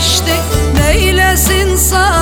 şimdi pişti Neylesin sarayı